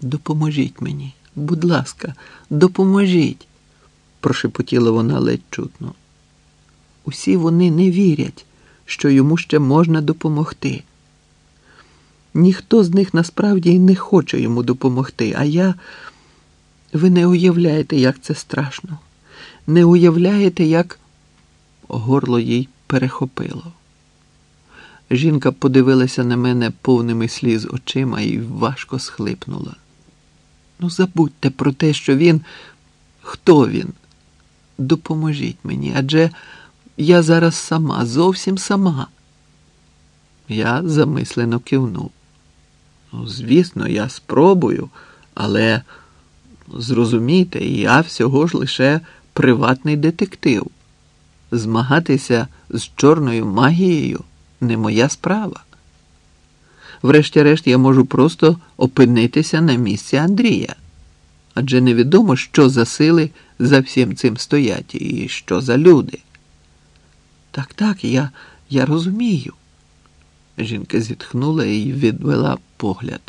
Допоможіть мені, будь ласка, допоможіть, прошепотіла вона ледь чутно. Усі вони не вірять, що йому ще можна допомогти. Ніхто з них насправді не хоче йому допомогти, а я. Ви не уявляєте, як це страшно. Не уявляєте, як горло їй перехопило. Жінка подивилася на мене повними сліз очима і важко схлипнула. Ну, забудьте про те, що він. Хто він? Допоможіть мені, адже я зараз сама, зовсім сама. Я замислено кивнув. Ну, звісно, я спробую, але зрозумійте, я всього ж лише приватний детектив. Змагатися з чорною магією не моя справа. Врешті-решт, я можу просто опинитися на місці Андрія. Адже невідомо, що за сили за всім цим стоять і що за люди. Так, так, я, я розумію. Жінка зітхнула і відвела погляд.